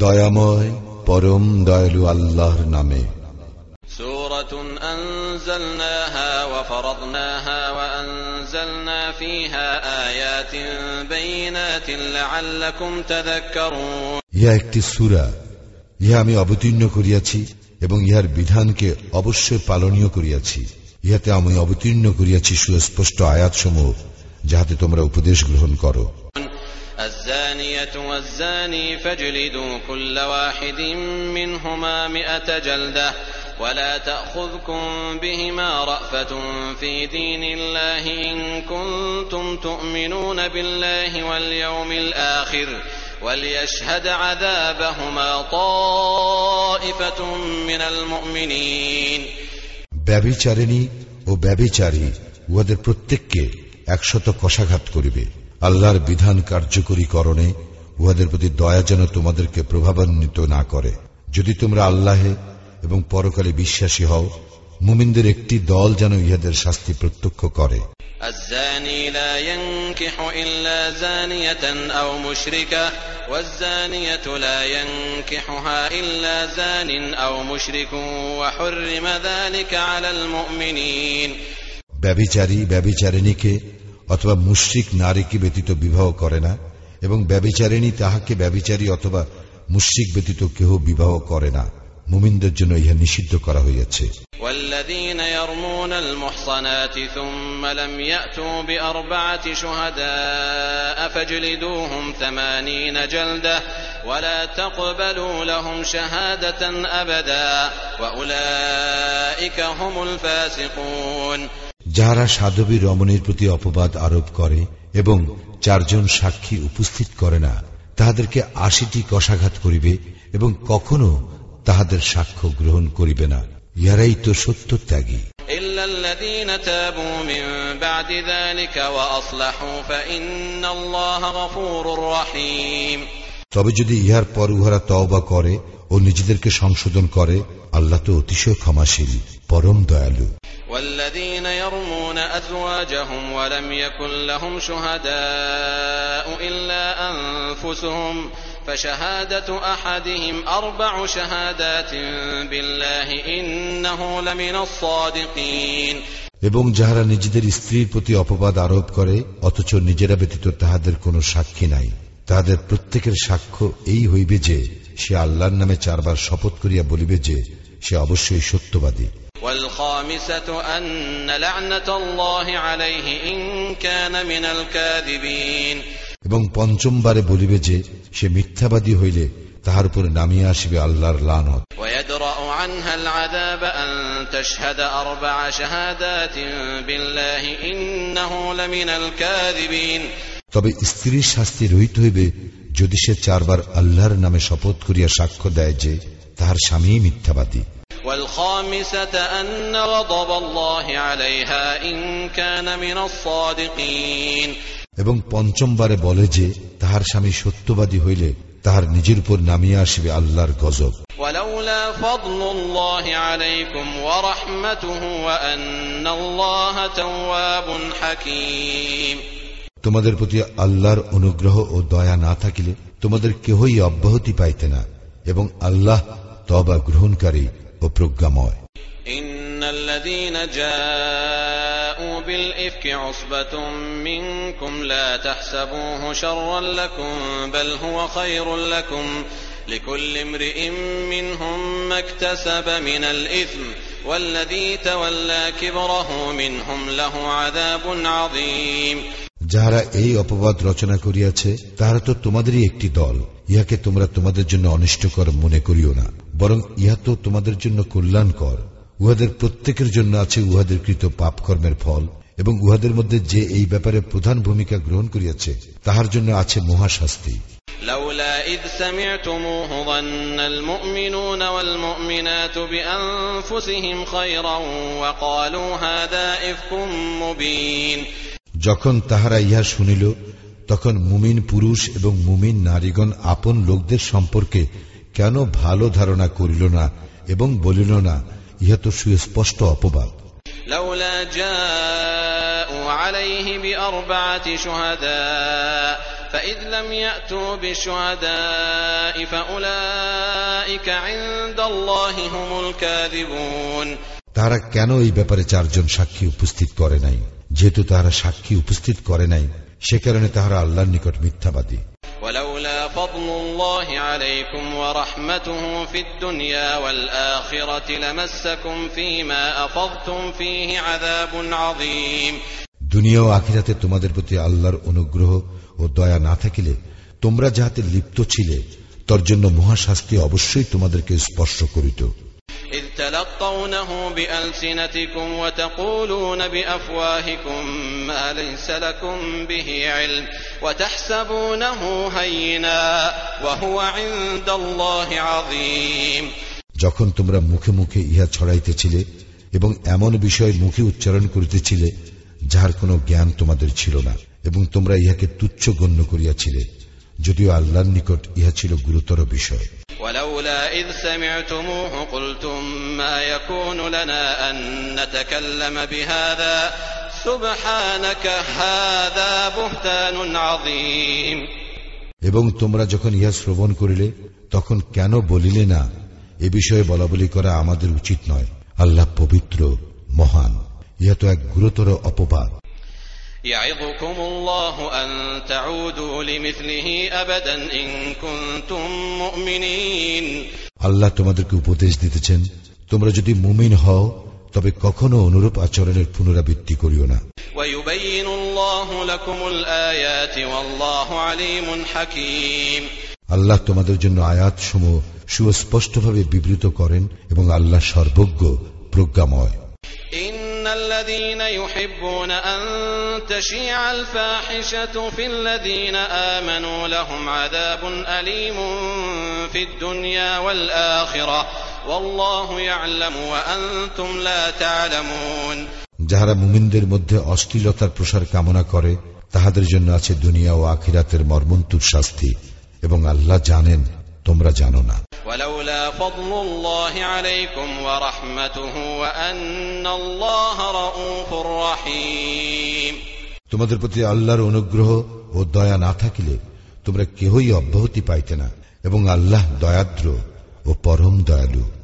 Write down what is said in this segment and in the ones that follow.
দয়াময় পরম দয়ালু আল্লাহর নামে سورة أنزلناها وفرضناها وأنزلنا فيها آيات بينات لعلكم تذكرون ইহা একটি সূরা ইহা আমি অবতীর্ণ করিয়াছি এবং ইহার বিধানকে অবশ্যই পালনীয় করিয়াছি ইহাতে আমি অবতীর্ণ করিয়াছি সুস্পষ্ট আয়াতসমূহ যাহাতে তোমরা উপদেশ গ্রহণ করো الزانية والزاني فاجلدوا كل واحد منهما مئة جلدة ولا تأخذكم بهما رأفة في دين الله إن كنتم تؤمنون بالله واليوم الآخر وليشهد عذابهما طائفة من المؤمنين ব্যবিচারিণী ও ব্যবিচারী উহাদের প্রত্যেককে একশত কষাঘাত করিবে আল্লাহর বিধান কার্যকরী করণে উহাদের প্রতি দয়া যেন তোমাদেরকে প্রভাবান্বিত না করে যদি তোমরা আল্লাহে এবং পরকালে বিশ্বাসী হও মুমিনদের একটি দল যেন ইহাদের শাস্তি প্রত্যক্ষ করে الزاني لا ينكح إلا زانية أو مشركة والزانية لا ينكحها إلا زان أو مشرك وحرم ذلك على المؤمنين ব্যবিচারী ব্যবিচারিণীকে অথবা মুশ্রিক নারীকে ব্যতীত বিবাহ করে না এবং ব্যবিচারিণী তাহাকে ব্যবিচারী অথবা মুশ্রিক ব্যতীত কেহ বিবাহ করে না মুমিনদের জন্য ইহা নিষিদ্ধ করা হইয়াছে والذين يرمون المحصنات ثم لم يأتوا بأربعة شهداء فاجلدوهم ثمانين جلدة ولا تقبلوا لهم شهادة أبدا وأولئك هم الفاسقون যাহারা সাধবী রমণীর প্রতি অপবাদ আরোপ করে এবং চারজন সাক্ষী উপস্থিত করে না তাহাদেরকে আশিটি কষাঘাত করিবে এবং কখনো তাহাদের সাক্ষ্য গ্রহণ করিবে না। ইহারাই তো সত্য ত্যাগী। তবে যদি ইহার পর উহারা তওবা করে ও নিজেদেরকে সংশোধন করে আল্লাহ তো অতিশয় ক্ষমাশীল পরম দয়ালু। والذين يرمون أزواجهم ولم يكن لهم شهداء إلا أنفسهم فشهادة أحدهم أربع شهادات بالله إنه لمن الصادقين এবং যাহারা নিজেদের স্ত্রীর প্রতি অপবাদ আরোপ করে অথচ নিজেরা ব্যতীত তাহাদের কোনো সাক্ষী নাই তাহাদের প্রত্যেকের সাক্ষ্য এই হইবে যে সে আল্লাহর নামে চারবার শপথ করিয়া বলিবে যে সে অবশ্যই সত্যবাদী والخامسة أن لعنة الله عليه إن كان من الكاذبين এবং পঞ্চমবারে বলিবে যে সে মিথ্যাবাদী হইলে তাহার উপরে নামিয়া আসিবে আল্লাহর লানত ويدرأ عنها العذاب أن تشهد أربع شهادات بالله إنه لمن الكاذبين তবে স্ত্রীর শাস্তি রহিত হইবে যদি সে চারবার আল্লাহর নামে শপথ করিয়া সাক্ষ্য দেয় যে তাহার স্বামী মিথ্যাবাদী والخامسة أن غضب الله عليها إن كان من الصادقين এবং পঞ্চমবারে বলে যে তাহার স্বামী সত্যবাদী হইলে তাহার নিজের উপর নামিয়া আসিবে আল্লাহর গজব ولولا فضل الله عليكم ورحمته وأن الله تواب حكيم তোমাদের প্রতি আল্লাহর অনুগ্রহ ও দয়া না থাকিলে তোমাদের কেহই অব্যাহতি পাইতে না এবং আল্লাহ তবা গ্রহণকারী ও প্রজ্ঞাময় إن الذين جاءوا بالإفك عصبة منكم لا تحسبوه شرا لكم بل هو خير لكم لكل امرئ منهم ما اكتسب من الإثم والذي تولى كبره منهم له عذاب عظيم যাহারা এই অপবাদ রচনা করিয়াছে তাহারা তো তোমাদেরই একটি দল ইহাকে তোমরা তোমাদের জন্য অনিষ্টকর মনে করিও না বরং ইহা তো তোমাদের জন্য কল্যাণকর উহাদের প্রত্যেকের জন্য আছে উহাদের কৃত পাপকর্মের ফল এবং উহাদের মধ্যে যে এই ব্যাপারে প্রধান ভূমিকা গ্রহণ করিয়াছে তাহার জন্য আছে মহাশাস্তি لولا إذ سمعتموه ظن المؤمنون والمؤمنات بأنفسهم خيرا وقالوا هذا إفك مبين যখন তাহারা ইহা শুনিল তখন মুমিন পুরুষ এবং মুমিন নারীগণ আপন লোকদের সম্পর্কে কেন ভালো ধারণা করিল না এবং বলিল না ইহা তো সুস্পষ্ট অপবাদ لولا جاء فباءوا عليه بأربعة شهداء فإذ لم يأتوا بالشهداء فأولئك عند الله هم الكاذبون তারা কেন এই ব্যাপারে চারজন সাক্ষী উপস্থিত করে নাই যেহেতু তাহারা সাক্ষী উপস্থিত করে নাই সে কারণে তাহারা আল্লাহর নিকট মিথ্যাবাদী। দুনিয়া ও আখিরাতে তোমাদের প্রতি আল্লাহর অনুগ্রহ ও দয়া না থাকিলে তোমরা যাহাতে লিপ্ত ছিলে তার জন্য মহাশাস্তি অবশ্যই তোমাদেরকে স্পর্শ করিত। تلقونه بألسنتكم وتقولون بأفواهكم ما ليس لكم به علم وتحسبونه هينا وهو عند الله عظيم যখন তোমরা মুখে মুখে ইহা ছড়াইতেছিলে এবং এমন বিষয় মুখে উচ্চারণ করিতেছিলে যাহার কোনো জ্ঞান তোমাদের ছিল না এবং তোমরা ইহাকে তুচ্ছ গণ্য করিয়াছিলে যদিও আল্লাহর নিকট ইহা ছিল গুরুতর বিষয় ولولا إذ سمعتموه قلتم ما يكون لنا أن نتكلم بهذا سبحانك هذا بهتان عظيم এবং তোমরা যখন ইহা শ্রবণ করিলে তখন কেন বলিলে না এ বিষয়ে বলা বলি করা আমাদের উচিত নয় আল্লাহ পবিত্র মহান ইহা তো এক গুরুতর অপবাদ يعظكم الله أن تعودوا لمثله أبدا إن كنتم مؤمنين আল্লাহ তোমাদেরকে উপদেশ দিতেছেন তোমরা যদি মুমিন হও তবে কখনো অনুরূপ আচরণের পুনরাবৃত্তি করিও না ويبين الله لكم الآيات والله عليم حكيم আল্লাহ তোমাদের জন্য আয়াত সমূহ সুস্পষ্টভাবে বিবৃত করেন এবং আল্লাহ সর্বজ্ঞ প্রজ্ঞাময় إن الذين يحبون أن تشيع الفاحشة في الذين آمنوا لهم عذاب أليم في الدنيا والآخرة والله يعلم وأنتم لا تعلمون যাহারা মুমিনদের মধ্যে অশ্লীলতার প্রসার কামনা করে তাহাদের জন্য আছে দুনিয়া ও আখিরাতের মর্মন্তুর শাস্তি এবং আল্লাহ জানেন তোমরা জানো না। তোমাদের প্রতি আল্লাহর অনুগ্রহ ও দয়া না থাকিলে তোমরা কেহই অব্যাহতি পাইতে না এবং আল্লাহ দয়াদ্র ও পরম দয়ালু।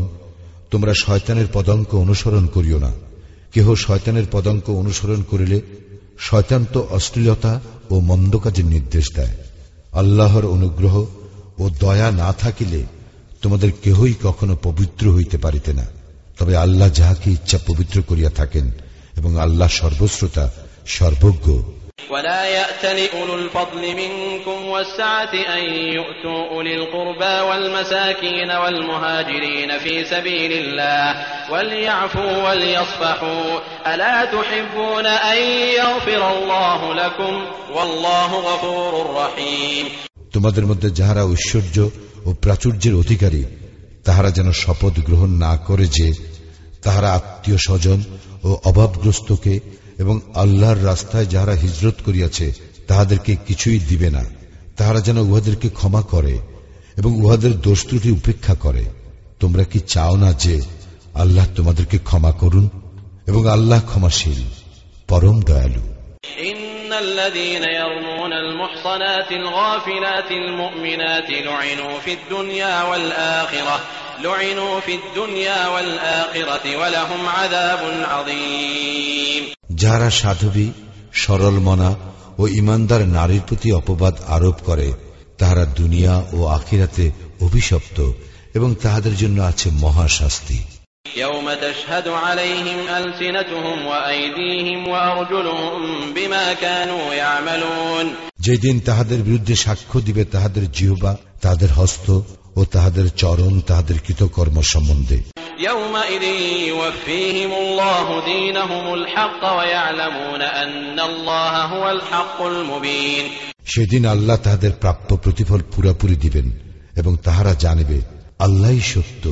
তোমরা শয়তানের পদঙ্ক অনুসরণ করিও না। কেহ শয়তানের পদঙ্ক অনুসরণ করিলে শয়তান তো অশ্লীলতা ও মন্দ কাজের নির্দেশ দেয়। আল্লাহর অনুগ্রহ ও দয়া না থাকিলে তোমাদের কেহই কখনো পবিত্র হইতে পারিতে না। তবে আল্লাহ যাহাকে ইচ্ছা পবিত্র করিয়া থাকেন এবং আল্লাহ সর্বশ্রোতা, সর্বজ্ঞ ولا يأتل أولو الفضل منكم والسعة أن يؤتوا أولي القربى والمساكين والمهاجرين في سبيل الله وليعفوا وليصفحوا ألا تحبون أن يغفر الله لكم والله غفور رحيم তোমাদের মধ্যে যাহারা ঐশ্বর্য ও প্রাচুর্যের অধিকারী তাহারা যেন শপথ গ্রহণ না করে যে তাহারা আত্মীয় স্বজন ও অভাবগ্রস্তকে এবং আল্লাহর রাস্তায় যাহারা হিজরত করিয়াছে তাহাদেরকে কিছুই দিবে না তাহারা যেন উহাদেরকে ক্ষমা করে এবং উহাদের দোষ ত্রুটি উপেক্ষা করে তোমরা কি চাও না যে আল্লাহ তোমাদেরকে ক্ষমা করুন এবং আল্লাহ ক্ষমাশীল পরম দয়ালু إن الذين يرمون المحصنات الغافلات المؤمنات لعنوا في الدنيا والآخرة لعنوا في الدنيا والآخرة ولهم عذاب عظيم যাহারা সাধবী সরল মনা ও ইমানদার নারীর প্রতি অপবাদ আরোপ করে তাহারা দুনিয়া ও আখিরাতে অভিশপ্ত এবং তাহাদের জন্য আছে মহাশাস্তি يوم تشهد عليهم ألسنتهم وأيديهم وأرجلهم بما كانوا يعملون যেদিন তাহাদের বিরুদ্ধে সাক্ষ্য দিবে তাহাদের জিহবা তাহাদের হস্ত ও তাহাদের চরণ তাহাদের কৃতকর্ম সম্বন্ধে يومئذ يوفيهم الله دينهم الحق ويعلمون أن الله هو الحق المبين সেদিন আল্লাহ তাহাদের প্রাপ্য প্রতিফল পুরাপুরি দিবেন এবং তাহারা জানিবে আল্লাহই সত্য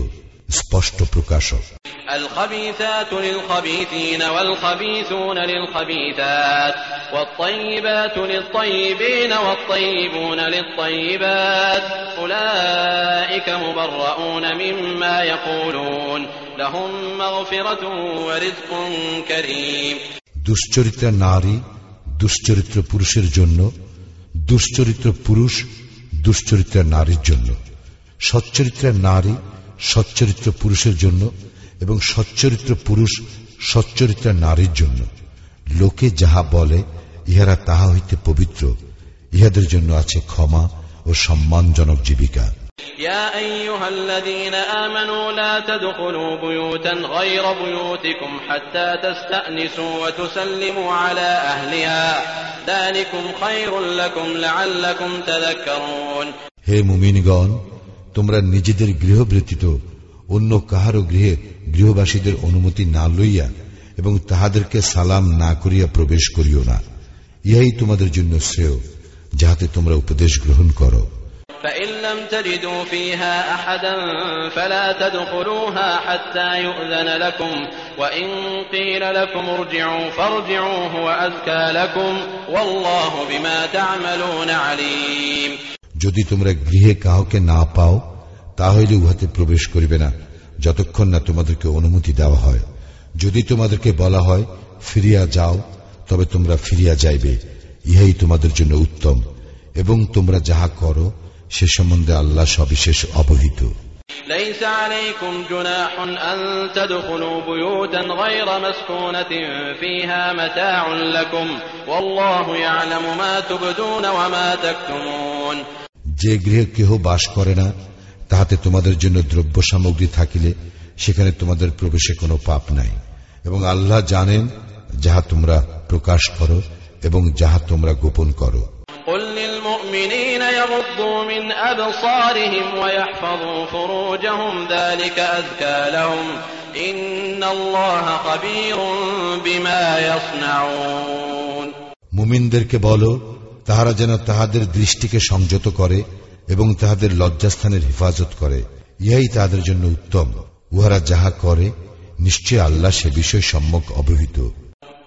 স্পষ্ট প্রকাশক الخبيثات للخبيثين والخبيثون للخبيثات والطيبات للطيبين والطيبون للطيبات أولئك مبرؤون مما يقولون لهم مغفرة ورزق كريم দুশ্চরিত্র নারী দুশ্চরিত্র পুরুষের জন্য দুশ্চরিত্র পুরুষ দুশ্চরিত্রের নারীর জন্য সচ্চরিত্রের নারী সচ্চরিত্র পুরুষের জন্য এবং সচ্চরিত্র পুরুষ সচ্চরিত্রের নারীর জন্য লোকে যাহা বলে ইহারা তাহা হইতে পবিত্র ইহাদের জন্য আছে ক্ষমা ও সম্মানজনক জীবিকা يا أيها الذين آمنوا لا تدخلوا بيوتا غير بيوتكم حتى تستأنسوا وتسلموا على أهلها ذلكم خير لكم لعلكم تذكرون হে মুমিনগণ তোমরা নিজেদের গৃহ ব্যতীত অন্য কাহারও গৃহে গৃহবাসীদের অনুমতি না লইয়া এবং তাহাদেরকে সালাম না করিয়া প্রবেশ করিও না। ইহাই তোমাদের জন্য শ্রেয় যাহাতে তোমরা উপদেশ গ্রহণ করো। যদি তোমরা গৃহে কাহকে না পাও তাহলে উহাতে প্রবেশ করিবে না যতক্ষণ না তোমাদেরকে অনুমতি দেওয়া হয়। যদি তোমাদেরকে বলা হয় ফিরিয়া যাও তবে তোমরা ফিরিয়া যাইবে ইহাই তোমাদের জন্য উত্তম এবং তোমরা যাহা করো সে সম্বন্ধে আল্লাহ সবিশেষ অবহিত ليس عليكم جناح أن تدخلوا بيوتا غير مسكونة فيها متاع لكم والله يعلم ما تبدون وما تكتمون যে গৃহে কেহ বাস করে না তাহাতে তোমাদের জন্য দ্রব্য সামগ্রী থাকিলে সেখানে তোমাদের প্রবেশে কোনো পাপ নাই এবং আল্লাহ জানেন যাহা তোমরা প্রকাশ করো এবং যাহা তোমরা গোপন করো। মুমিনদেরকে বলো তাহারা যেন তাহাদের দৃষ্টিকে সংযত করে এবং তাহাদের লজ্জাস্থানের হেফাজত করে। ইহাই তাহাদের জন্য উত্তম। উহারা যাহা করে নিশ্চয় আল্লাহ সে বিষয় সম্যক অবহিত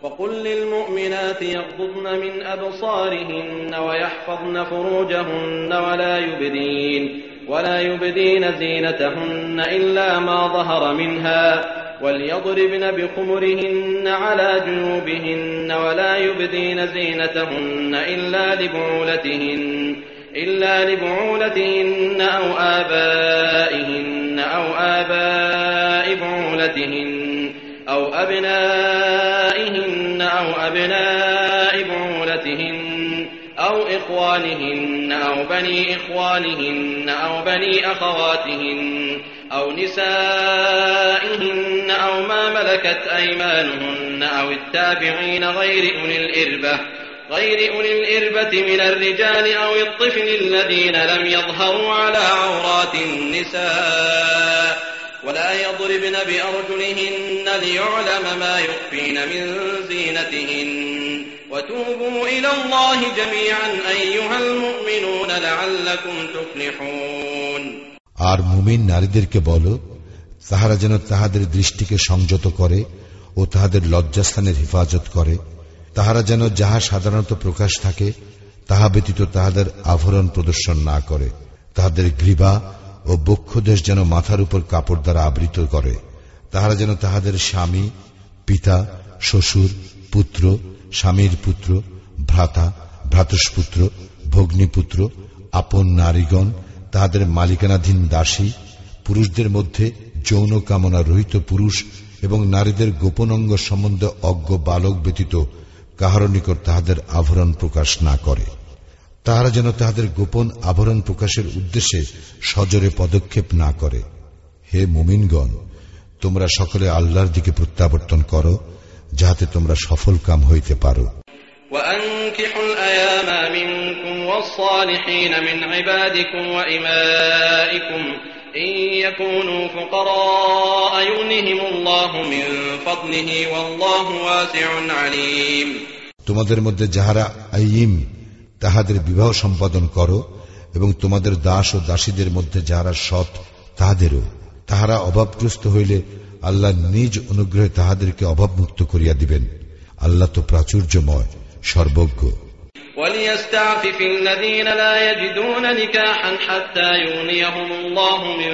وقل للمؤمنات يغضضن من أبصارهن ويحفظن فروجهن ولا يبدين ولا يبدين زينتهن إلا ما ظهر منها وليضربن بخمرهن على جنوبهن ولا يبدين زينتهن إلا لبعولتهن إلا لبعولتهن أو آبائهن أو آباء بعولتهن أو أبنائهن أو أبناء بعولتهن أو إخوانهن أو بني إخوانهن أو بني أخواتهن أو نسائهن أو ما ملكت أيمانهن أو التابعين غير أولي الإربة غير أولي الإربة من الرجال أو الطفل الذين لم يظهروا على عورات النساء ولا يضربن بأرجلهن ليعلم ما يخفين من زينتهن وتوبوا إلى الله جميعا أيها المؤمنون لعلكم تفلحون আর মুমিন নারীদেরকে বলো তাহারা যেন তাহাদের দৃষ্টিকে সংযত করে ও তাহাদের লজ্জাস্থানের হেফাজত করে তাহারা যেন যাহা সাধারণত প্রকাশ থাকে তাহা ব্যতীত তাহাদের আভরণ প্রদর্শন না করে তাহাদের গ্রীবা ও বক্ষদেশ যেন মাথার উপর কাপড় দ্বারা আবৃত করে, তাহারা যেন তাহাদের স্বামী, পিতা, শ্বশুর, পুত্র, স্বামীর পুত্র, ভ্রাতা, ভ্রাতুষ্পুত্র, ভগ্নীপুত্র, আপন নারীগণ, তাহাদের মালিকানাধীন দাসী, পুরুষদের মধ্যে যৌন কামনা রহিত পুরুষ এবং নারীদের গোপন অঙ্গ সম্বন্ধে অজ্ঞ বালক ব্যতীত কাহার নিকট তাহাদের আভরণ প্রকাশ না করে। তাহারা যেন তাহাদের গোপন আভরণ প্রকাশের উদ্দেশ্যে সজরে পদক্ষেপ না করে হে মুমিনগণ তোমরা সকলে আল্লাহর দিকে প্রত্যাবর্তন করো যাহাতে তোমরা সফল কাম হইতে পারো وأنكحوا الأيام منكم والصالحين من عبادكم وإمائكم إن يكونوا فقراء يغنهم الله من فضله والله واسع عليم তোমাদের মধ্যে যাহারা আইম তাহাদের বিবাহ সম্পাদন করো এবং তোমাদের দাস ও দাসীদের মধ্যে যাহারা সৎ তাহাদেরও তাহারা অভাবগ্রস্ত হইলে আল্লাহ নিজ অনুগ্রহে তাহাদেরকে অভাবমুক্ত করিয়া দিবেন আল্লাহ তো প্রাচুর্যময় সর্বজ্ঞ وليستعفف الذين لا يجدون نكاحا حتى يغنيهم الله من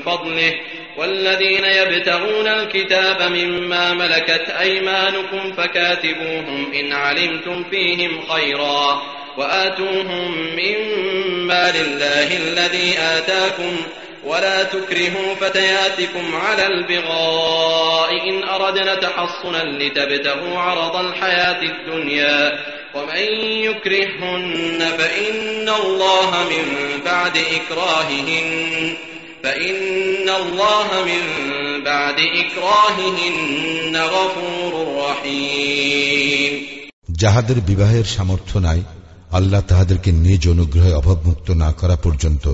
فضله والذين يبتغون الكتاب مما ملكت أيمانكم فكاتبوهم إن علمتم فيهم خيرا وآتوهم مما لله الذي آتاكم ولا تكرهوا فتياتكم على البغاء إن أردنا تحصنا لتبتغوا عرض الحياة الدنيا ومن يكرههن فإن الله من بعد إكراههن فإن الله من بعد إكراههن غفور رحيم যাহাদের বিবাহের সামর্থ্য নাই আল্লাহ তাহাদেরকে নিজ অনুগ্রহে অভাবমুক্ত না করা পর্যন্ত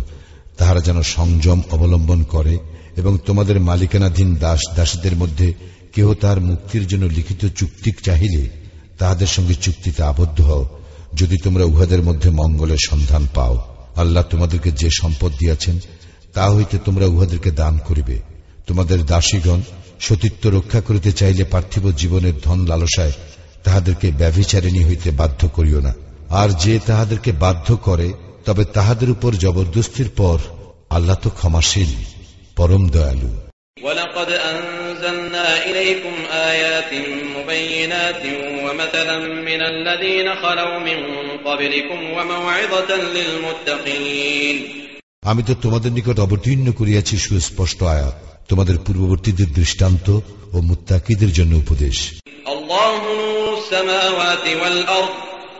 তাহারা যেন সংযম অবলম্বন করে এবং তোমাদের মালিকানাধীন দাস দাসীদের মধ্যে কেহ তার মুক্তির জন্য লিখিত চুক্তি চাহিলে তাহাদের সঙ্গে চুক্তিতে আবদ্ধ হও। যদি তোমরা উহাদের মধ্যে মঙ্গলের সন্ধান পাও, আল্লাহ তোমাদেরকে যে সম্পদ দিয়াছেন, তা হইতে তোমরা উহাদেরকে দান করিবে। তোমাদের দাসীগণ সতীত্ব রক্ষা করিতে চাইলে পার্থিব জীবনের ধন লালসায় তাহাদেরকে ব্যভিচারিণী হইতে বাধ্য করিও না। আর যে তাহাদেরকে বাধ্য করে তবে তাহাদের উপর জবরদস্তির পর আল্লাহ তো ক্ষমাশীল পরম দয়ালু ولقد أنزلنا إليكم آيات مبينات ومثلا من الذين خلوا من قبلكم وموعظة للمتقين আমি তো তোমাদের নিকট অবতীর্ণ করিয়াছি সুস্পষ্ট আয়াত তোমাদের পূর্ববর্তীদের দৃষ্টান্ত ও মুত্তাকিদের জন্য উপদেশ الله نور السماوات والأرض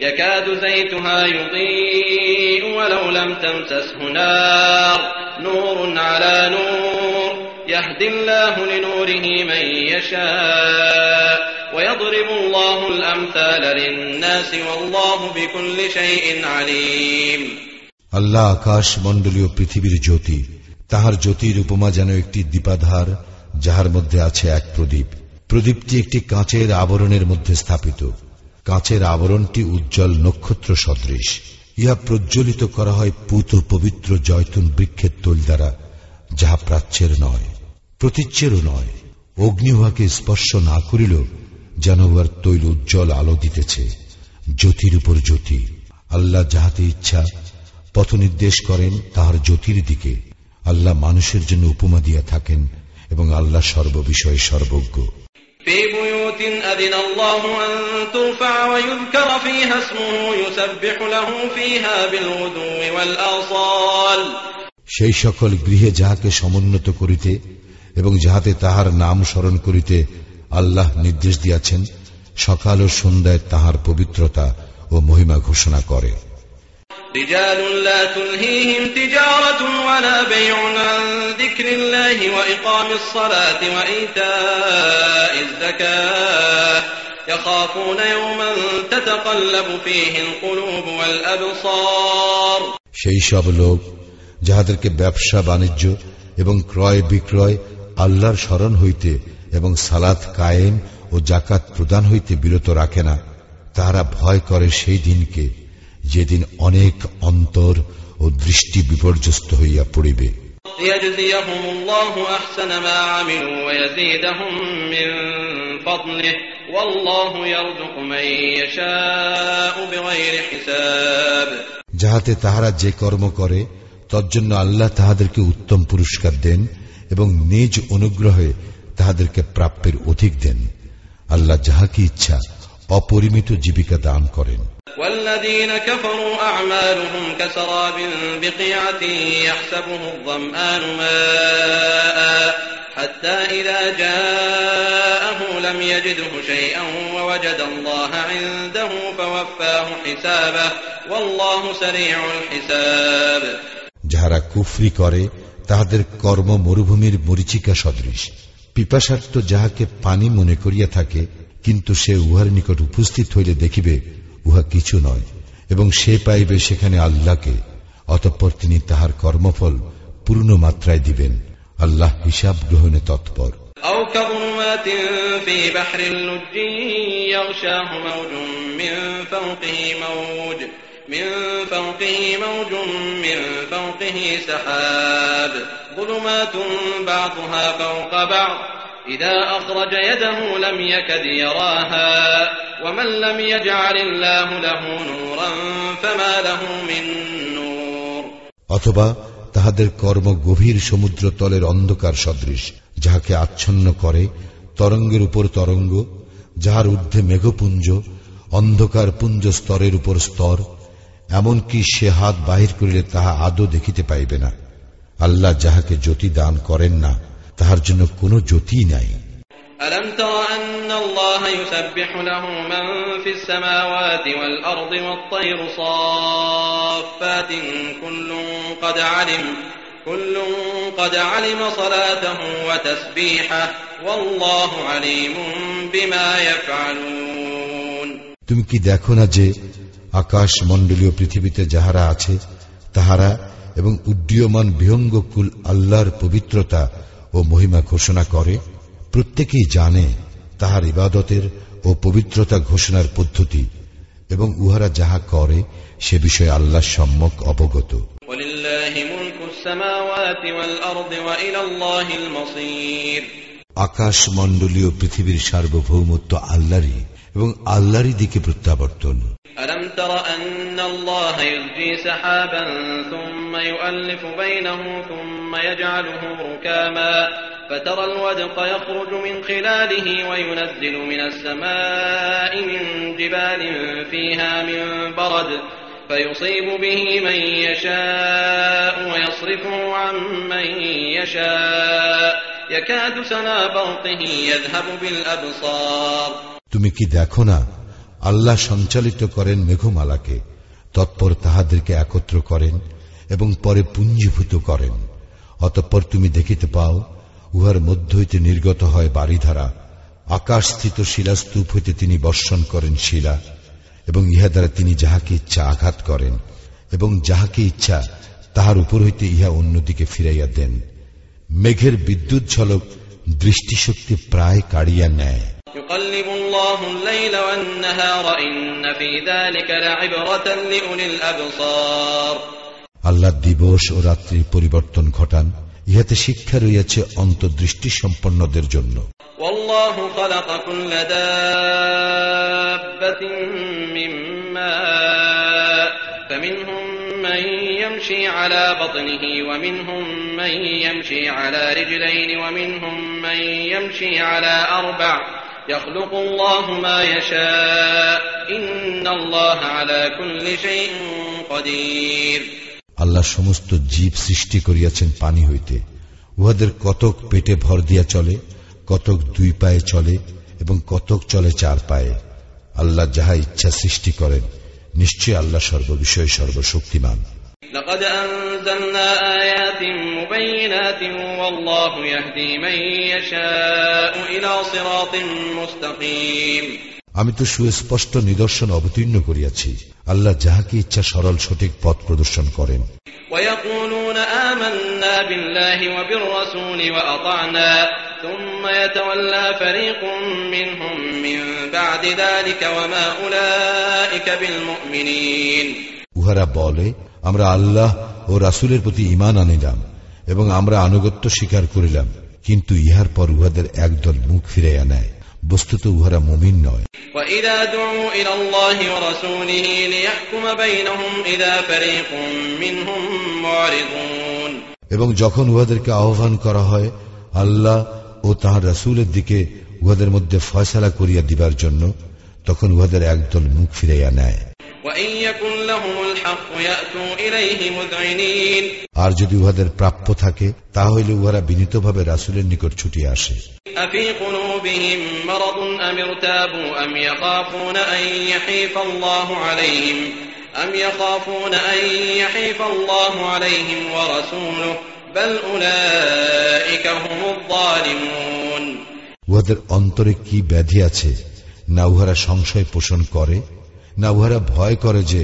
يكاد زيتها يضيء ولو لم تمسسه نار نور على نور يهدي الله لنوره من يشاء ويضرب الله الأمثال للناس والله بكل شيء عليم আল্লাহ আকাশ মণ্ডলীয় পৃথিবীর জ্যোতি তাহার জ্যোতির উপমা যেন একটি দীপাধার যাহার মধ্যে আছে এক প্রদীপ প্রদীপটি একটি কাঁচের আবরণের মধ্যে স্থাপিত কাঁচের আবরণটি উজ্জ্বল নক্ষত্র সদৃশ। ইহা প্রজ্বলিত করা হয় পুত পবিত্র জয়তুন বৃক্ষের তৈল দ্বারা, যাহা প্রাচ্যের নয় প্রতীচ্যেরও নয়। অগ্নি উহাকে স্পর্শ না করিল যেন উহার তৈল উজ্জ্বল আলো দিতেছে। জ্যোতির উপর জ্যোতি। আল্লাহ যাহাতে ইচ্ছা, পথ নির্দেশ করেন তাহার জ্যোতির দিকে। আল্লাহ মানুষের জন্য উপমা দিয়া থাকেন এবং আল্লাহ সর্ববিষয়ে সর্বজ্ঞ। في بيوت أذن الله أن ترفع ويذكر فيها اسمه يسبح له فيها بالغدو والآصال সেই সকল গৃহে যাহাকে সমুন্নত করিতে এবং যাহাতে তাহার নাম স্মরণ করিতে আল্লাহ নির্দেশ দিয়াছেন সকাল ও সন্ধ্যায় তাহার পবিত্রতা ও মহিমা ঘোষণা করে رجال لا تلهيهم تجارة ولا بيع عن ذكر الله وإقام الصلاة وإيتاء الزكاة يخافون يوما تتقلب فيه القلوب والأبصار সেই সব লোক যাহাদেরকে ব্যবসা বাণিজ্য এবং ক্রয় বিক্রয় আল্লাহর স্মরণ হইতে এবং সালাত কায়েম ও জাকাত প্রদান হইতে বিরত রাখে না তাহারা ভয় করে সেই দিনকে যেদিন অনেক অন্তর ও দৃষ্টি বিপর্যস্ত হইয়া পড়িবে। যাহাতে তাহারা যে কর্ম করে তজ্জন্য আল্লাহ তাহাদেরকে উত্তম পুরস্কার দেন এবং নিজ অনুগ্রহে তাহাদেরকে প্রাপ্যের অধিক দেন। আল্লাহ যাহাকে ইচ্ছা অপরিমিত জীবিকা দান করেন والذين كفروا أعمالهم كسراب بقيعة يحسبه الظمآن ماء حتى إذا جاءه لم يجده شيئا ووجد الله عنده فوفاه حسابه والله سريع الحساب যাহারা কুফরি করে তাহাদের কর্ম মরুভূমির মরিচিকা সদৃশ পিপাসার্থ যাহাকে পানি মনে করিয়া থাকে কিন্তু সে উহার নিকট উপস্থিত হইলে দেখিবে উহা কিছু নয় এবং সে পাইবে সেখানে আল্লাহকে অতঃপর তিনি তাহার কর্মফল পূর্ণ মাত্রায় দিবেন আল্লাহ হিসাব গ্রহণে তৎপর أو كظلمات في بحر اللج يغشاه موج من فوقه موج من فوقه موج من فوقه سحاب ظلمات بعضها فوق بعض إذا أخرج يده لم يكد يراها ومن لم يجعل الله له نورا فما له من نور অথবা তাহাদের কর্ম গভীর সমুদ্র তলের অন্ধকার সদৃশ যাহাকে আচ্ছন্ন করে তরঙ্গের উপর তরঙ্গ যাহার ঊর্ধ্বে মেঘপুঞ্জ অন্ধকার পুঞ্জ স্তরের উপর স্তর এমনকি সে হাত বাহির করিলে তাহা আদৌ দেখিতে পাইবে না আল্লাহ যাহাকে জ্যোতি দান করেন না তাহার জন্য কোনো জ্যোতিই নাই ألم تر أن الله يسبح له من في السماوات والأرض والطير صافات كل قد علم كل قد علم صلاته وتسبيحه والله عليم بما يفعلون তুমি কি দেখো না যে আকাশ মণ্ডলীয় পৃথিবীতে যাহারা আছে তাহারা এবং উড্ডীয়মান বিহঙ্গকুল আল্লাহর পবিত্রতা ও মহিমা ঘোষণা করে প্রত্যেকেই জানে তাহার ইবাদতের ও পবিত্রতা ঘোষণার পদ্ধতি এবং উহারা যাহা করে সে বিষয়ে আল্লাহ সম্মক অবগত। আকাশ মণ্ডলীয় পৃথিবীর সার্বভৌমত্ব আল্লাহরই। এবং আল্লাহরই দিকে প্রত্যাবর্তন ألم تر أن الله يزجي سحابا ثم يؤلف بينه ثم يجعله ركاما فترى الودق يخرج من خلاله وينزل من السماء من جبال فيها من برد فيصيب به من يشاء ويصرفه عن من يشاء يكاد سنا برقه يذهب بالأبصار তুমি কি দেখো না? আল্লাহ সঞ্চালিত করেন মেঘমালাকে। তৎপর তাহাদেরকে একত্র করেন এবং পরে পুঞ্জীভূত করেন। অতঃপর তুমি দেখিতে পাও, উহার মধ্য হইতে নির্গত হয় বাড়িধারা আকাশস্থিত শিলাস্তূপ হইতে তিনি বর্ষণ করেন শিলা এবং ইহা দ্বারা তিনি যাহাকে ইচ্ছা আঘাত করেন এবং যাহাকে ইচ্ছা তাহার উপর হইতে ইহা অন্যদিকে ফিরাইয়া দেন। মেঘের বিদ্যুৎ ঝলক দৃষ্টিশক্তি প্রায় কাড়িয়া নেয়। يقلب الله الليل والنهار إن في ذلك لعبرة لأولي الأبصار আল্লাহ দিবস ও রাত্রির পরিবর্তন ঘটান ইহাতে শিক্ষা রইয়াছে অন্তর্দৃষ্টি সম্পন্নদের জন্য والله خلق كل دابة من ماء فمنهم من يمشي على بطنه ومنهم من يمشي على رجلين ومنهم من يمشي على أربع يخلق الله ما يشاء إن الله على كل شيء قدير আল্লাহ সমস্ত জীব সৃষ্টি করিয়াছেন পানি হইতে উহাদের কতক পেটে ভর দিয়া চলে কতক দুই পায়ে চলে এবং কতক চলে চার পায়ে আল্লাহ যাহা ইচ্ছা সৃষ্টি করেন নিশ্চয় আল্লাহ সর্ববিষয়ে সর্বশক্তিমান لقد أنزلنا آيات مبينات والله يهدي من يشاء إلى صراط مستقيم আমি তো সুস্পষ্ট নিদর্শন অবতীর্ণ করিয়াছি আল্লাহ যাহাকে ইচ্ছা সরল সঠিক পথ প্রদর্শন করেন ويقولون آمنا بالله وبالرسول وأطعنا ثم يتولى فريق منهم من بعد ذلك وما أولئك بالمؤمنين উহারা বলে আমরা আল্লাহ ও রাসুলের প্রতি ইমান আনিলাম এবং আমরা আনুগত্য স্বীকার করিলাম কিন্তু ইহার পর উহাদের একদল মুখ ফিরাইয়া নেয়। বস্তুত উহারা মমিন নয়। এবং যখন উহাদেরকে আহ্বান করা হয় আল্লাহ ও তাহার রাসুলের দিকে উহাদের মধ্যে ফয়সালা করিয়া দিবার জন্য তখন উহাদের একদল মুখ ফিরাইয়া নেয়। আর যদি উহাদের প্রাপ্য থাকে তা হইলে উহারা বিনীতভাবে রাসুলের নিকট ছুটি আসে। উহাদের অন্তরে কি ব্যাধি আছে না উহারা সংশয় পোষণ করে? না উহারা ভয় করে যে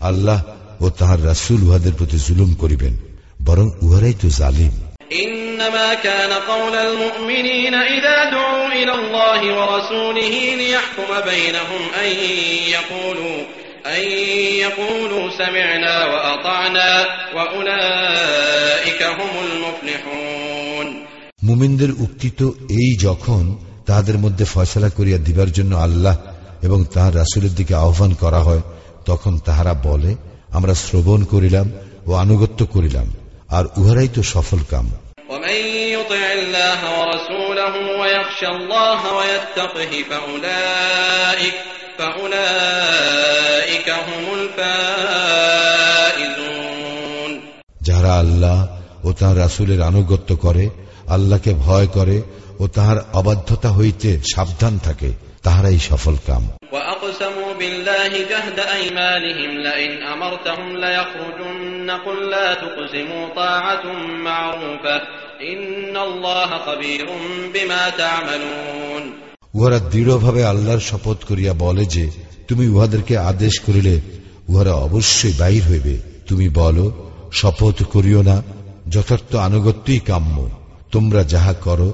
আল্লাহ ও তাহার রাসুল উহাদের প্রতি জুলুম করিবেন বরং উহারাই তো জালিম إنما كان قول المؤمنين إذا دعوا إلى الله ورسوله ليحكم بينهم أن يقولوا أن يقولوا سمعنا وأطعنا وأولئك هم المفلحون মুমিনদের উক্তি তো এই যখন তাহাদের মধ্যে ফয়সলা করিয়া দিবার জন্য আল্লাহ এবং তাহার রাসুলের দিকে আহ্বান করা হয় তখন তাহারা বলে আমরা শ্রবণ করিলাম ও আনুগত্য করিলাম আর উহারাই তো সফল কাম। যারা আল্লাহ ও তাঁর রাসুলের আনুগত্য করে আল্লাহকে ভয় করে ও তাহার অবাধ্যতা হইতে সাবধান থাকে তাহারাই সফল কাম। উহারা দৃঢ়ভাবে আল্লাহর শপথ করিয়া বলে যে তুমি উহাদেরকে আদেশ করিলে উহারা অবশ্যই বাহির হইবে। তুমি বলো শপথ করিও না যথার্থ আনুগত্যই কাম্য। তোমরা যাহা করো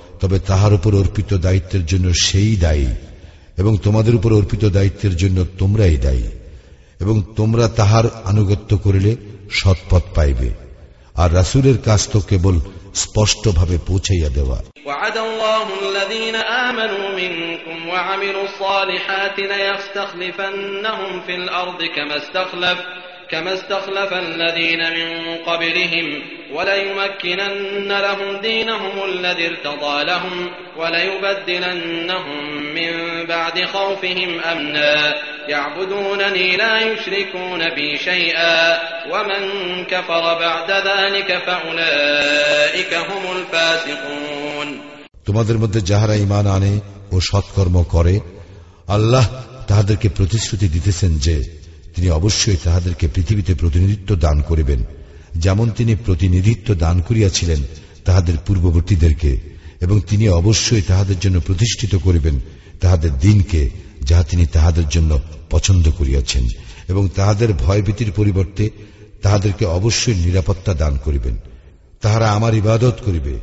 তবে তাহার উপর অর্পিত দায়িত্বের জন্য সেই দায়ী এবং তোমাদের উপর অর্পিত দায়িত্বের জন্য তোমরাই দায়ী এবং তোমরা তাহার আনুগত্য করিলে সৎপথ পাইবে আর রাসুলের কাজ তো কেবল স্পষ্টভাবে পৌঁছাইয়া দেওয়া وعد الله الذين آمنوا منكم وعملوا الصالحات ليستخلفنهم في الأرض كما استخلف كما استخلف الذين من قبلهم وليمكنن لهم دينهم الذي ارتضى لهم وليبدلنهم من بعد خوفهم أمنا يعبدونني لا يشركون بي شيئا ومن كفر بعد ذلك فأولئك هم الفاسقون তোমাদের মধ্যে যাহারা ইমান আনে ও সৎকর্ম করে আল্লাহ তাহাদেরকে প্রতিশ্রুতি দিতেছেন যে তিনি অবশ্যই তাহাদেরকে পৃথিবীতে প্রতিনিধিত্ব দান করিবেন। যেমন তিনি প্রতিনিধিত্ব দান করিয়াছিলেন তাহাদের পূর্ববর্তীদেরকে, এবং তিনি অবশ্যই তাহাদের জন্য প্রতিষ্ঠিত করিবেন তাহাদের দিনকে যাহা তিনি তাহাদের জন্য পছন্দ করিয়াছেন, এবং তাহাদের ভয়ভীতির পরিবর্তে তাহাদেরকে অবশ্যই নিরাপত্তা দান করিবেন। তাহারা আমার ইবাদত করিবে,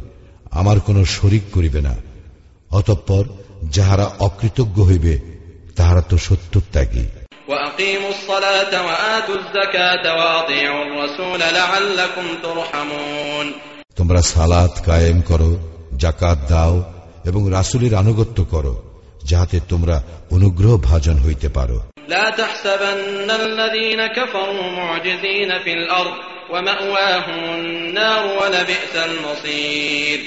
আমার কোনো শরিক করিবে না। অতঃপর যাহারা অকৃতজ্ঞ হইবে, তাহারা তো সত্যত্যাগী। وأقيموا الصلاة وآتوا الزكاة وأطيعوا الرسول لعلكم ترحمون তোমরা সালাত কায়েম করো জাকাত দাও এবং রাসুলের আনুগত্য করো যাহাতে তোমরা অনুগ্রহ ভাজন হইতে পারো لا تحسبن الذين كفروا معجزين في الأرض ومأواهم النار ولبئس المصير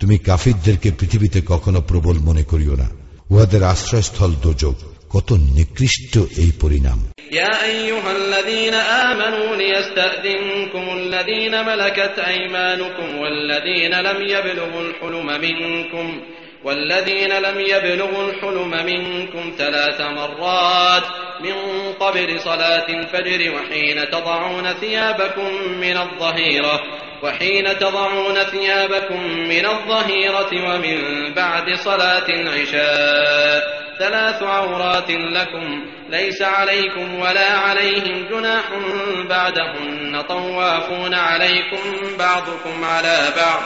তুমি কাফিরদেরকে পৃথিবীতে কখনো প্রবল মনে করিও না উহাদের আশ্রয়স্থল দোজক কত নিকৃষ্ট এই পরিণাম يا أيها الذين آمنوا ليستأذنكم الذين ملكت أيمانكم والذين لم يبلغوا الحلم منكم والذين لم يبلغوا الحلم منكم ثلاث مرات من قبل صلاة الفجر وحين تضعون ثيابكم من الظهيرة وحين تضعون ثيابكم من الظهيرة ومن بعد صلاة العشاء ثلاث عورات لكم ليس عليكم ولا عليهم جناح بعدهن طوافون عليكم بعضكم على بعض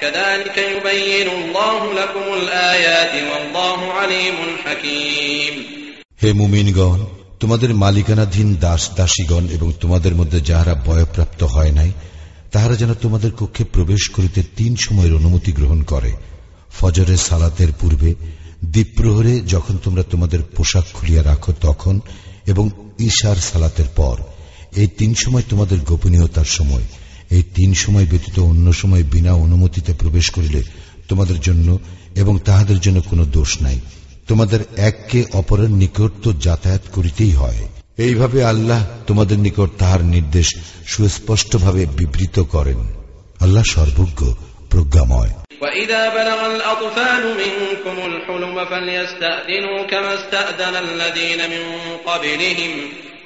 كذلك يبين الله لكم الآيات والله عليم حكيم হে মুমিনগণ তোমাদের মালিকানাধীন দাস দাসীগণ এবং তোমাদের মধ্যে যাহারা বয়প্রাপ্ত হয় নাই তাহারা যেন তোমাদের কক্ষে প্রবেশ করিতে তিন সময়ের অনুমতি গ্রহণ করে ফজরের সালাতের পূর্বে দ্বীপ্রহরে যখন তোমরা তোমাদের পোশাক খুলিয়া রাখো তখন এবং ঈশার সালাতের পর, এই তিন সময় তোমাদের গোপনীয়তার সময়, এই তিন সময় ব্যতীত অন্য সময় বিনা অনুমতিতে প্রবেশ করিলে তোমাদের জন্য এবং তাহাদের জন্য কোনো দোষ নাই। তোমাদের এককে অপরের নিকট তো যাতায়াত করিতেই হয়। এইভাবে আল্লাহ তোমাদের নিকট তাহার নির্দেশ সুস্পষ্টভাবে বিবৃত করেন। আল্লাহ সর্বজ্ঞ, প্রজ্ঞাময়। وإذا بلغ الأطفال منكم الحلم فليستأذنوا كما استأذن الذين من قبلهم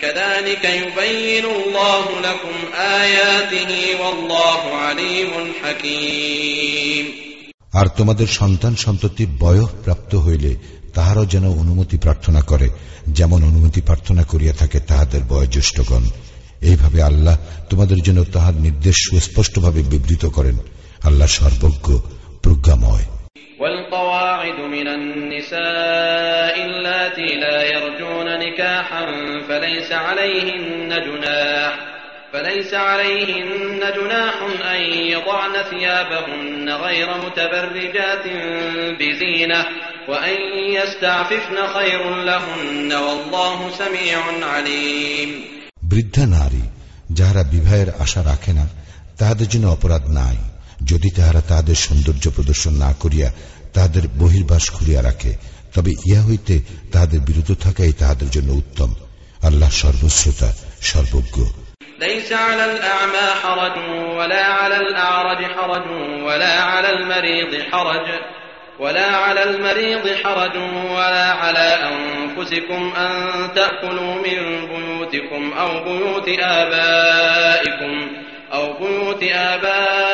كذلك يبين الله لكم آياته والله عليم حكيم আর তোমাদের সন্তান সন্ততি বয়স প্রাপ্ত হইলে তাহারও যেন অনুমতি প্রার্থনা করে যেমন অনুমতি প্রার্থনা করিয়া থাকে তাহাদের বয়োজ্যেষ্ঠগণ এইভাবে আল্লাহ তোমাদের জন্য তাহার নির্দেশ সুস্পষ্টভাবে বিবৃত করেন আল্লাহ সর্বজ্ঞ প্রজ্ঞাময় والقواعد من النساء اللاتي لا يرجون نكاحا فليس عليهن جناح فليس عليهن جناح أن يضعن ثيابهن غير متبرجات بزينة وأن يستعففن خير لهن والله سميع عليم বৃদ্ধা নারী যাহারা বিবাহের আশা রাখে না তাহাদের জন্য অপরাধ নাই যদি তাহারা তাহাদের সৌন্দর্য প্রদর্শন না করিয়া তাহাদের বহির্বাস খুলিয়া রাখে তবে ইয়া হইতে তাহাদের বিরত থাকাই তাহাদের জন্য উত্তম আল্লাহ সর্বশ্রোতা সর্বজ্ঞ ليس على الأعمى حرج ولا على الأعرج حرج ولا على المريض حرج ولا على المريض حرج ولا على أنفسكم أن تأكلوا من بيوتكم أو بيوت آبائكم أو بيوت آبائكم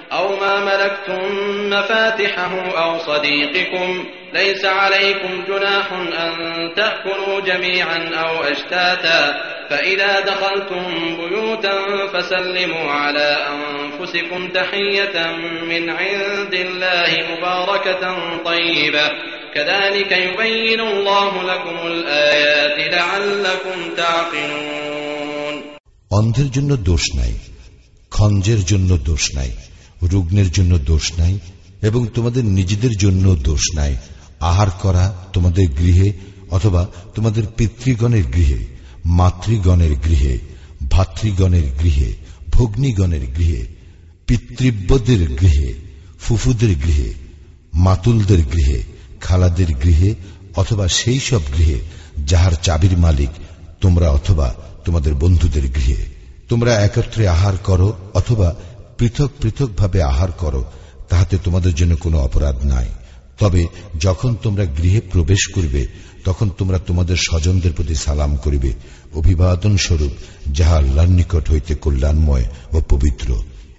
أو ما ملكتم مفاتحه أو صديقكم ليس عليكم جناح أن تأكلوا جميعا أو أشتاتا فإذا دخلتم بيوتا فسلموا على أنفسكم تحية من عند الله مباركة طيبة كذلك يبين الله لكم الآيات لعلكم تعقلون অন্ধের জন্য দোষ নাই খঞ্জের জন্য দোষ নাই রুগ্নের জন্য দোষ নাই এবং তোমাদের নিজেদের জন্য দোষ নাই। আহার করা তোমাদের গৃহে অথবা তোমাদের পিতৃগণের গৃহে, মাতৃগণের গৃহে, ভাতৃগণের গৃহে, ভগ্নীগণের গৃহে, পিতৃব্যদের গৃহে, ফুফুদের গৃহে, মাতুলদের গৃহে, খালাদের গৃহে অথবা সেই সব গৃহে যাহার চাবির মালিক তোমরা অথবা তোমাদের বন্ধুদের গৃহে। তোমরা একত্রে আহার করো অথবা পৃথক পৃথকভাবে আহার করো তাহাতে তোমাদের জন্য কোনো অপরাধ নাই তবে যখন তোমরা গৃহে প্রবেশ করবে তখন তোমরা তোমাদের স্বজনদের প্রতি সালাম করিবে অভিবাদন স্বরূপ যাহা আল্লাহর নিকট হইতে কল্যাণময় ও পবিত্র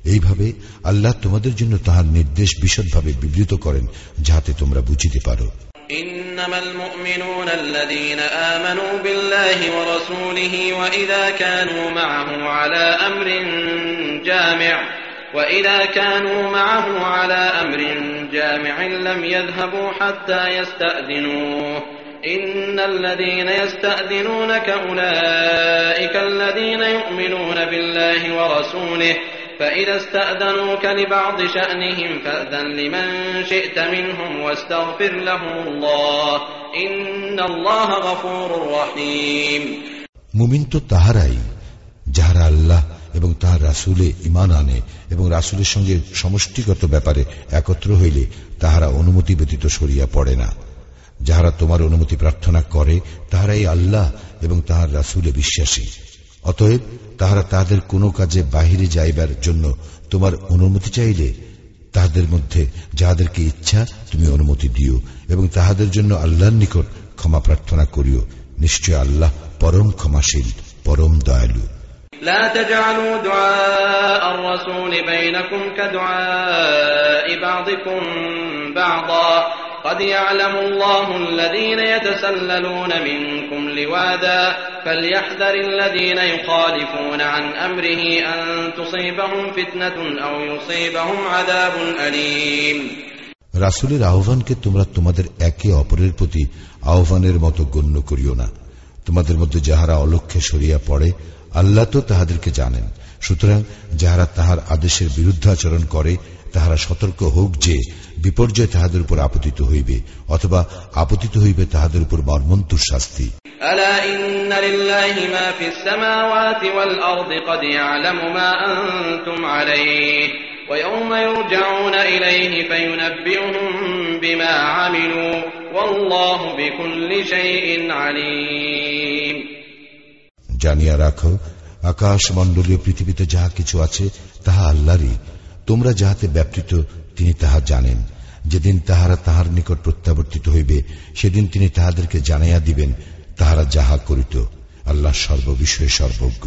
এইভাবে আল্লাহ তোমাদের জন্য তাহার নির্দেশ বিশদভাবে বিবৃত করেন যাহাতে তোমরা বুঝিতে পারো إنما المؤمنون الذين آمنوا بالله ورسوله وإذا كانوا معه على أمر جامع وإذا كانوا معه على أمر جامع لم يذهبوا حتى يستأذنوه إن الذين يستأذنونك أولئك الذين يؤمنون بالله ورسوله فإذا استأذنوك لبعض شأنهم فأذن لمن شئت منهم واستغفر لهم الله إن الله غفور رحيم মুমিন তো তাহারাই যাহারা আল্লাহ এবং তাহার রাসুলে ইমান আনে এবং রাসুলের সঙ্গে সমষ্টিগত ব্যাপারে একত্র হইলে তাহারা অনুমতি ব্যতীত সরিয়া পড়ে না। যাহারা তোমার অনুমতি প্রার্থনা করে, তাহারাই আল্লাহ এবং তাহার রাসুলে বিশ্বাসী। অতএব তাহারা তাহাদের কোনো কাজে বাহিরে যাইবার জন্য তোমার অনুমতি চাইলে, তাহাদের মধ্যে যাহাদেরকে ইচ্ছা তুমি অনুমতি দিও এবং তাহাদের জন্য আল্লাহর নিকট ক্ষমা প্রার্থনা করিও। নিশ্চয় আল্লাহ পরম ক্ষমাশীল, পরম দয়ালু। لا تجعلوا دعاء الرسول بينكم كدعاء بعضكم بعضا قد يعلم الله الذين يتسللون منكم لوادا فليحذر الذين يخالفون عن أمره أن تصيبهم فتنة أو يصيبهم عذاب أليم রাসুলের আহ্বানকে তোমরা তোমাদের একে অপরের প্রতি আহ্বানের মতো গণ্য করিও না তোমাদের মধ্যে যাহারা অলক্ষ্যে সরিয়া পড়ে আল্লাহ তো তাহাদেরকে জানেন। সুতরাং যাহারা তাহার আদেশের বিরুদ্ধে আচরণ করে, তাহারা সতর্ক হোক যে বিপর্যয় তাহাদের উপর আপতিত হইবে, অথবা আপতিত হইবে তাহাদের উপর মর্মন্তুর শাস্তি। বিমা আমিনু আলিম। জানিয়া রাখো আকাশ মণ্ডলীয় পৃথিবীতে যাহা কিছু আছে, তাহা আল্লাহরই। তোমরা যাহাতে ব্যাপৃত, তিনি তাহা জানেন। যেদিন তাহারা তাহার নিকট প্রত্যাবর্তিত হইবে, সেদিন তিনি তাহাদেরকে জানাইয়া দিবেন, তাহারা যাহা করিত, আল্লাহ সর্ববিষয়ে সর্বজ্ঞ।